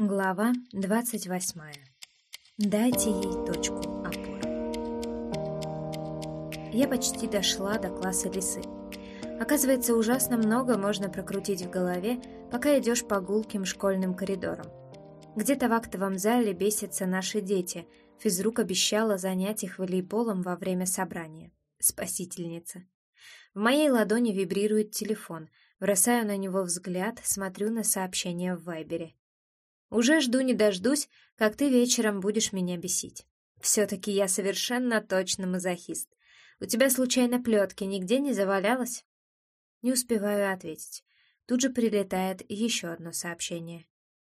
Глава двадцать восьмая. Дайте ей точку опоры. Я почти дошла до класса лисы. Оказывается, ужасно много можно прокрутить в голове, пока идешь по гулким школьным коридорам. Где-то в актовом зале бесятся наши дети. Физрук обещала занять их волейболом во время собрания. Спасительница. В моей ладони вибрирует телефон. Бросаю на него взгляд, смотрю на сообщение в Вайбере. Уже жду не дождусь, как ты вечером будешь меня бесить. Все-таки я совершенно точно мазохист. У тебя случайно плетки нигде не завалялось? Не успеваю ответить. Тут же прилетает еще одно сообщение.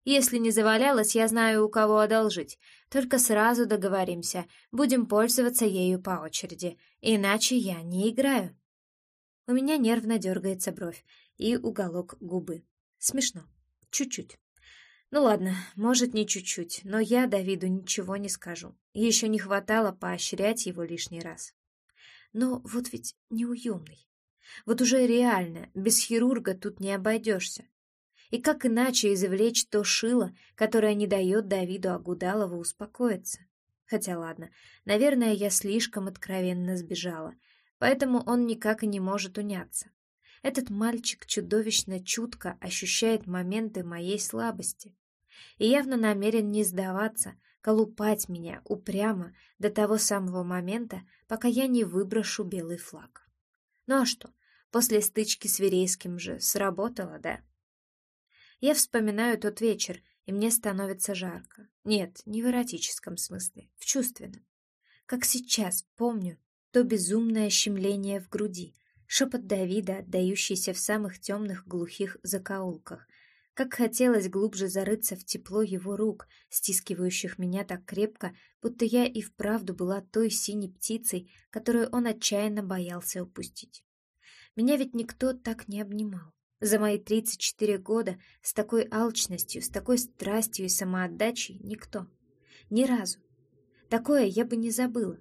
Если не завалялось, я знаю, у кого одолжить. Только сразу договоримся, будем пользоваться ею по очереди. Иначе я не играю. У меня нервно дергается бровь и уголок губы. Смешно. Чуть-чуть. Ну ладно, может, не чуть-чуть, но я Давиду ничего не скажу. Еще не хватало поощрять его лишний раз. Но вот ведь неуемный. Вот уже реально, без хирурга тут не обойдешься. И как иначе извлечь то шило, которое не дает Давиду Агудалову успокоиться? Хотя ладно, наверное, я слишком откровенно сбежала, поэтому он никак и не может уняться. Этот мальчик чудовищно чутко ощущает моменты моей слабости и явно намерен не сдаваться, колупать меня упрямо до того самого момента, пока я не выброшу белый флаг. Ну а что, после стычки с Верейским же сработало, да? Я вспоминаю тот вечер, и мне становится жарко. Нет, не в эротическом смысле, в чувственном. Как сейчас помню то безумное щемление в груди, шепот Давида, отдающийся в самых темных глухих закоулках — как хотелось глубже зарыться в тепло его рук, стискивающих меня так крепко, будто я и вправду была той синей птицей, которую он отчаянно боялся упустить. Меня ведь никто так не обнимал. За мои 34 года с такой алчностью, с такой страстью и самоотдачей никто. Ни разу. Такое я бы не забыла.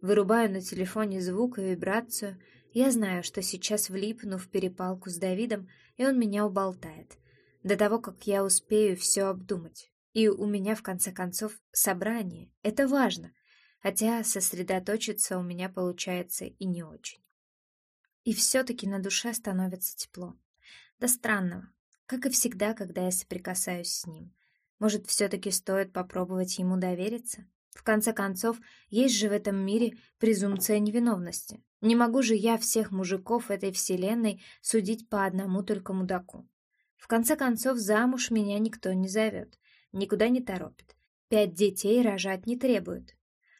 Вырубаю на телефоне звук и вибрацию. Я знаю, что сейчас влипну в перепалку с Давидом, и он меня уболтает до того, как я успею все обдумать. И у меня, в конце концов, собрание. Это важно, хотя сосредоточиться у меня получается и не очень. И все-таки на душе становится тепло. До странного, как и всегда, когда я соприкасаюсь с ним. Может, все-таки стоит попробовать ему довериться? В конце концов, есть же в этом мире презумпция невиновности. Не могу же я всех мужиков этой вселенной судить по одному только мудаку. В конце концов, замуж меня никто не зовет, никуда не торопит. Пять детей рожать не требует.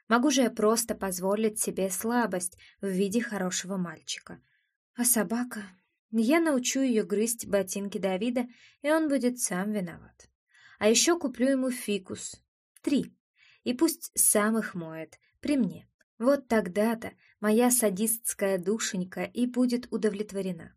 Могу же я просто позволить себе слабость в виде хорошего мальчика. А собака... Я научу ее грызть ботинки Давида, и он будет сам виноват. А еще куплю ему фикус. Три. И пусть сам их моет, при мне. Вот тогда-то моя садистская душенька и будет удовлетворена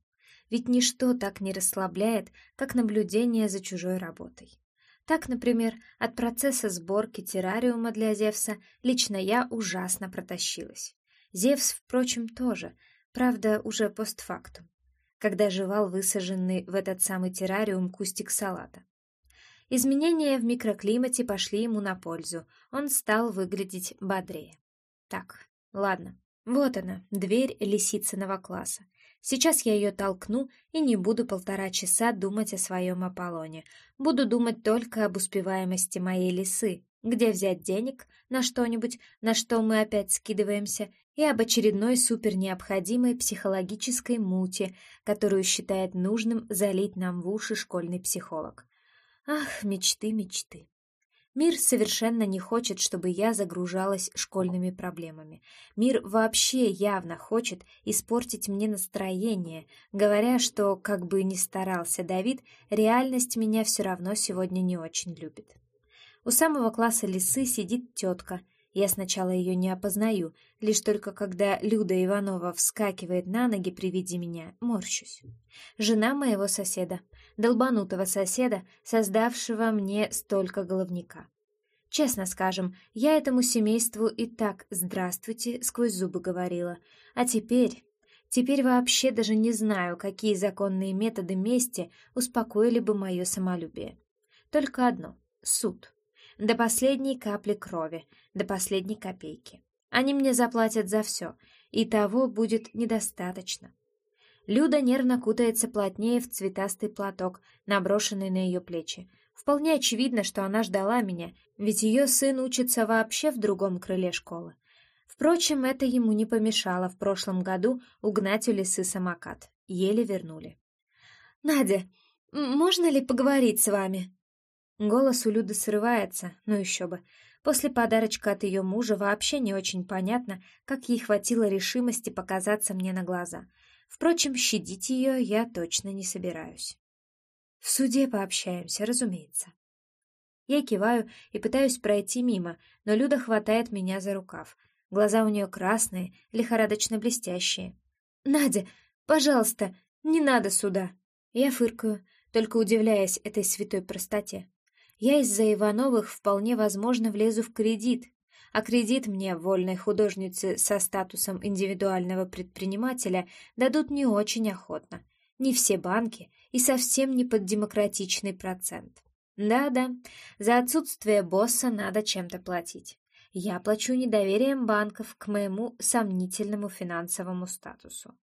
ведь ничто так не расслабляет, как наблюдение за чужой работой. Так, например, от процесса сборки террариума для Зевса лично я ужасно протащилась. Зевс, впрочем, тоже, правда, уже постфактум, когда жевал высаженный в этот самый террариум кустик салата. Изменения в микроклимате пошли ему на пользу, он стал выглядеть бодрее. Так, ладно, вот она, дверь лисицыного класса. Сейчас я ее толкну и не буду полтора часа думать о своем Аполлоне. Буду думать только об успеваемости моей лисы, где взять денег на что-нибудь, на что мы опять скидываемся, и об очередной супернеобходимой психологической муте, которую считает нужным залить нам в уши школьный психолог. Ах, мечты, мечты. Мир совершенно не хочет, чтобы я загружалась школьными проблемами. Мир вообще явно хочет испортить мне настроение, говоря, что, как бы ни старался Давид, реальность меня все равно сегодня не очень любит. У самого класса лисы сидит тетка. Я сначала ее не опознаю, лишь только когда Люда Иванова вскакивает на ноги при виде меня, морщусь. Жена моего соседа, долбанутого соседа, создавшего мне столько головника. Честно скажем, я этому семейству и так «здравствуйте» сквозь зубы говорила. А теперь... Теперь вообще даже не знаю, какие законные методы мести успокоили бы мое самолюбие. Только одно. суд. До последней капли крови, до последней копейки. Они мне заплатят за все, и того будет недостаточно. Люда нервно кутается плотнее в цветастый платок, наброшенный на ее плечи. Вполне очевидно, что она ждала меня, ведь ее сын учится вообще в другом крыле школы. Впрочем, это ему не помешало в прошлом году угнать у лисы самокат. Еле вернули. «Надя, можно ли поговорить с вами?» Голос у Люды срывается, ну еще бы. После подарочка от ее мужа вообще не очень понятно, как ей хватило решимости показаться мне на глаза. Впрочем, щадить ее я точно не собираюсь. В суде пообщаемся, разумеется. Я киваю и пытаюсь пройти мимо, но Люда хватает меня за рукав. Глаза у нее красные, лихорадочно блестящие. «Надя, пожалуйста, не надо сюда!» Я фыркаю, только удивляясь этой святой простоте. Я из-за Ивановых вполне возможно влезу в кредит, а кредит мне, вольной художнице со статусом индивидуального предпринимателя, дадут не очень охотно. Не все банки и совсем не под демократичный процент. Да-да, за отсутствие босса надо чем-то платить. Я плачу недоверием банков к моему сомнительному финансовому статусу.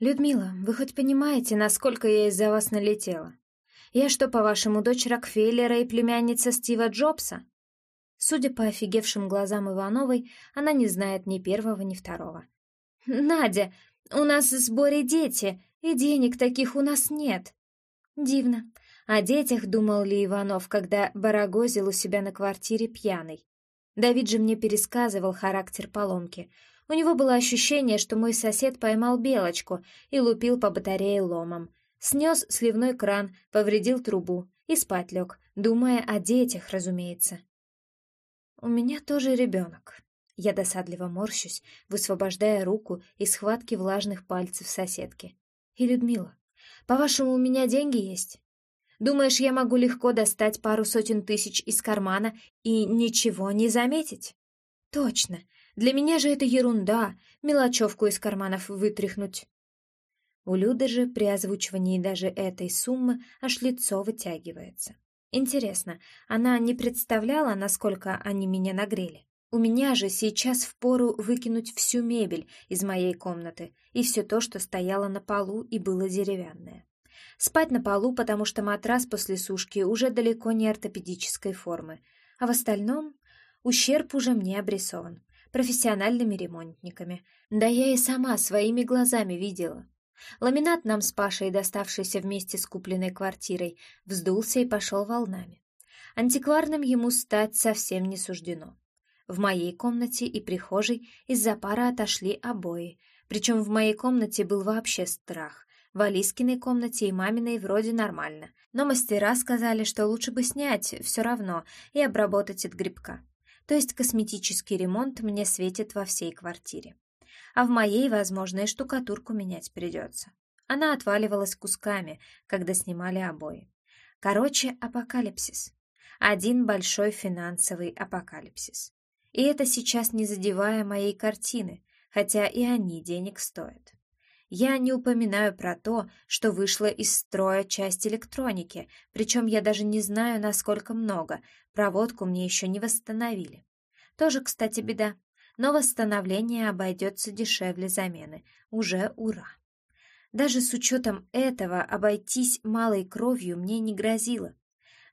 «Людмила, вы хоть понимаете, насколько я из-за вас налетела? Я что, по-вашему, дочь Рокфеллера и племянница Стива Джобса?» Судя по офигевшим глазам Ивановой, она не знает ни первого, ни второго. «Надя, у нас в сборе дети, и денег таких у нас нет». Дивно. О детях думал ли Иванов, когда барагозил у себя на квартире пьяный? Давид же мне пересказывал характер поломки. У него было ощущение, что мой сосед поймал белочку и лупил по батарее ломом. Снес сливной кран, повредил трубу и спать лег, думая о детях, разумеется. «У меня тоже ребенок». Я досадливо морщусь, высвобождая руку из схватки влажных пальцев соседки. «И Людмила, по-вашему, у меня деньги есть? Думаешь, я могу легко достать пару сотен тысяч из кармана и ничего не заметить? Точно. Для меня же это ерунда, мелочевку из карманов вытряхнуть. У Люды же при озвучивании даже этой суммы аж лицо вытягивается. Интересно, она не представляла, насколько они меня нагрели? У меня же сейчас впору выкинуть всю мебель из моей комнаты и все то, что стояло на полу и было деревянное. Спать на полу, потому что матрас после сушки уже далеко не ортопедической формы, а в остальном ущерб уже мне обрисован профессиональными ремонтниками. Да я и сама своими глазами видела. Ламинат нам с Пашей, доставшийся вместе с купленной квартирой, вздулся и пошел волнами. Антикварным ему стать совсем не суждено. В моей комнате и прихожей из-за пара отошли обои, причем в моей комнате был вообще страх. В Алискиной комнате и маминой вроде нормально, но мастера сказали, что лучше бы снять все равно и обработать от грибка. То есть косметический ремонт мне светит во всей квартире. А в моей, возможно, и штукатурку менять придется. Она отваливалась кусками, когда снимали обои. Короче, апокалипсис. Один большой финансовый апокалипсис. И это сейчас не задевая моей картины, хотя и они денег стоят. Я не упоминаю про то, что вышла из строя часть электроники, причем я даже не знаю, насколько много, проводку мне еще не восстановили. Тоже, кстати, беда, но восстановление обойдется дешевле замены. Уже ура! Даже с учетом этого обойтись малой кровью мне не грозило.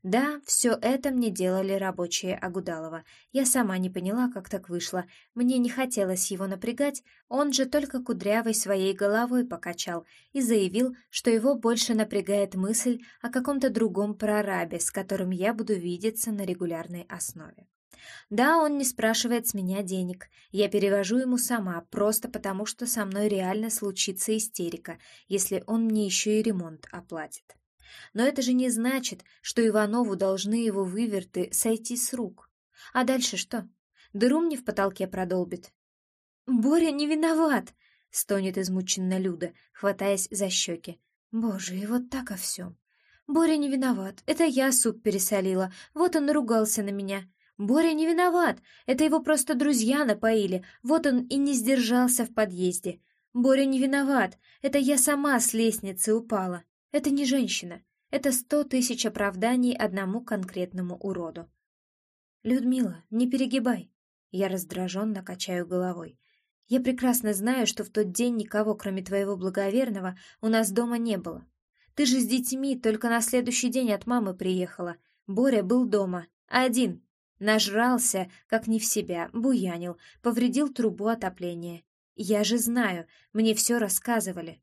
Да, все это мне делали рабочие Агудалова. Я сама не поняла, как так вышло. Мне не хотелось его напрягать, он же только кудрявой своей головой покачал и заявил, что его больше напрягает мысль о каком-то другом прорабе, с которым я буду видеться на регулярной основе. Да, он не спрашивает с меня денег. Я перевожу ему сама, просто потому что со мной реально случится истерика, если он мне еще и ремонт оплатит. Но это же не значит, что Иванову должны его выверты сойти с рук. А дальше что? Дыру мне в потолке продолбит. «Боря не виноват!» — стонет измученно Люда, хватаясь за щеки. «Боже, и вот так о всем!» «Боря не виноват, это я суп пересолила, вот он ругался на меня. Боря не виноват, это его просто друзья напоили, вот он и не сдержался в подъезде. Боря не виноват, это я сама с лестницы упала. Это не женщина, Это сто тысяч оправданий одному конкретному уроду. «Людмила, не перегибай!» Я раздраженно качаю головой. «Я прекрасно знаю, что в тот день никого, кроме твоего благоверного, у нас дома не было. Ты же с детьми только на следующий день от мамы приехала. Боря был дома. Один. Нажрался, как не в себя, буянил, повредил трубу отопления. Я же знаю, мне все рассказывали.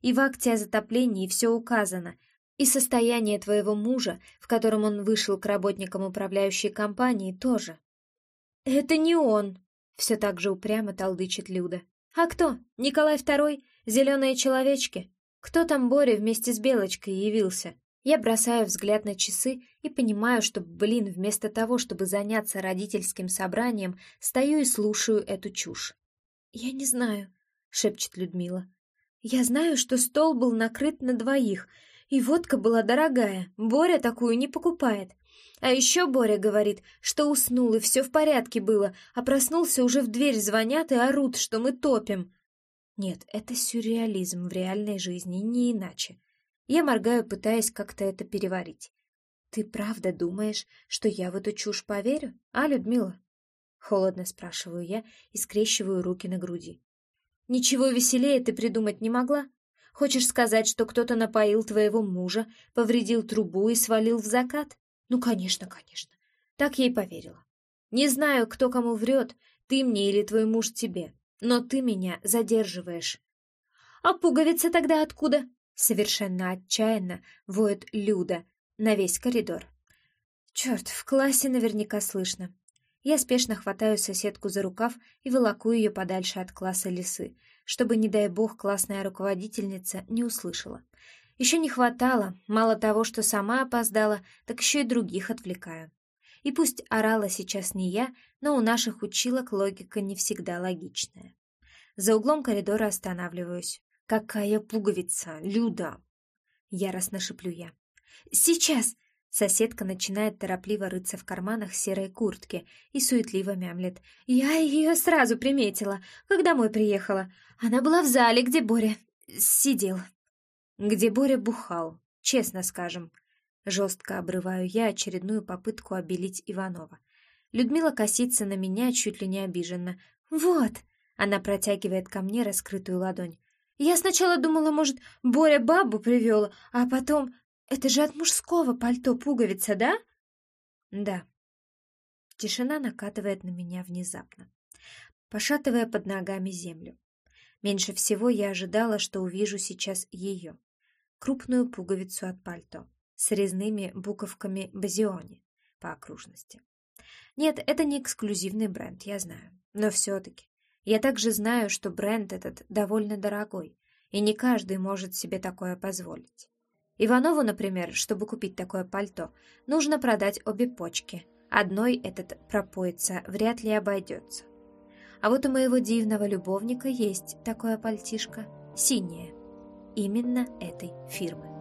И в акте о затоплении все указано, и состояние твоего мужа, в котором он вышел к работникам управляющей компании, тоже. «Это не он!» — все так же упрямо толдычит Люда. «А кто? Николай Второй? Зеленые человечки? Кто там Боря вместе с Белочкой явился?» Я бросаю взгляд на часы и понимаю, что, блин, вместо того, чтобы заняться родительским собранием, стою и слушаю эту чушь. «Я не знаю», — шепчет Людмила. «Я знаю, что стол был накрыт на двоих, и водка была дорогая, Боря такую не покупает. А еще Боря говорит, что уснул и все в порядке было, а проснулся уже в дверь звонят и орут, что мы топим. Нет, это сюрреализм в реальной жизни, не иначе. Я моргаю, пытаясь как-то это переварить. «Ты правда думаешь, что я в эту чушь поверю, а, Людмила?» Холодно спрашиваю я и скрещиваю руки на груди. «Ничего веселее ты придумать не могла? Хочешь сказать, что кто-то напоил твоего мужа, повредил трубу и свалил в закат? Ну, конечно, конечно. Так и поверила. Не знаю, кто кому врет, ты мне или твой муж тебе, но ты меня задерживаешь. А пуговица тогда откуда? Совершенно отчаянно воет Люда на весь коридор. Черт, в классе наверняка слышно. Я спешно хватаю соседку за рукав и волоку ее подальше от класса лисы, чтобы, не дай бог, классная руководительница не услышала. Еще не хватало, мало того, что сама опоздала, так еще и других отвлекаю. И пусть орала сейчас не я, но у наших училок логика не всегда логичная. За углом коридора останавливаюсь. «Какая пуговица, Люда!» Яростно шиплю я. «Сейчас!» Соседка начинает торопливо рыться в карманах серой куртки и суетливо мямлет. «Я ее сразу приметила, когда домой приехала. Она была в зале, где Боря сидел». «Где Боря бухал, честно скажем». Жестко обрываю я очередную попытку обелить Иванова. Людмила косится на меня чуть ли не обиженно. «Вот!» Она протягивает ко мне раскрытую ладонь. «Я сначала думала, может, Боря бабу привел, а потом это же от мужского пальто пуговица, да? Да. Тишина накатывает на меня внезапно, пошатывая под ногами землю. Меньше всего я ожидала, что увижу сейчас ее. Крупную пуговицу от пальто с резными буковками «Базиони» по окружности. Нет, это не эксклюзивный бренд, я знаю. Но все-таки. Я также знаю, что бренд этот довольно дорогой, и не каждый может себе такое позволить. Иванову, например, чтобы купить такое пальто, нужно продать обе почки. Одной этот пропоится вряд ли обойдется. А вот у моего дивного любовника есть такое пальтишко, синее, именно этой фирмы.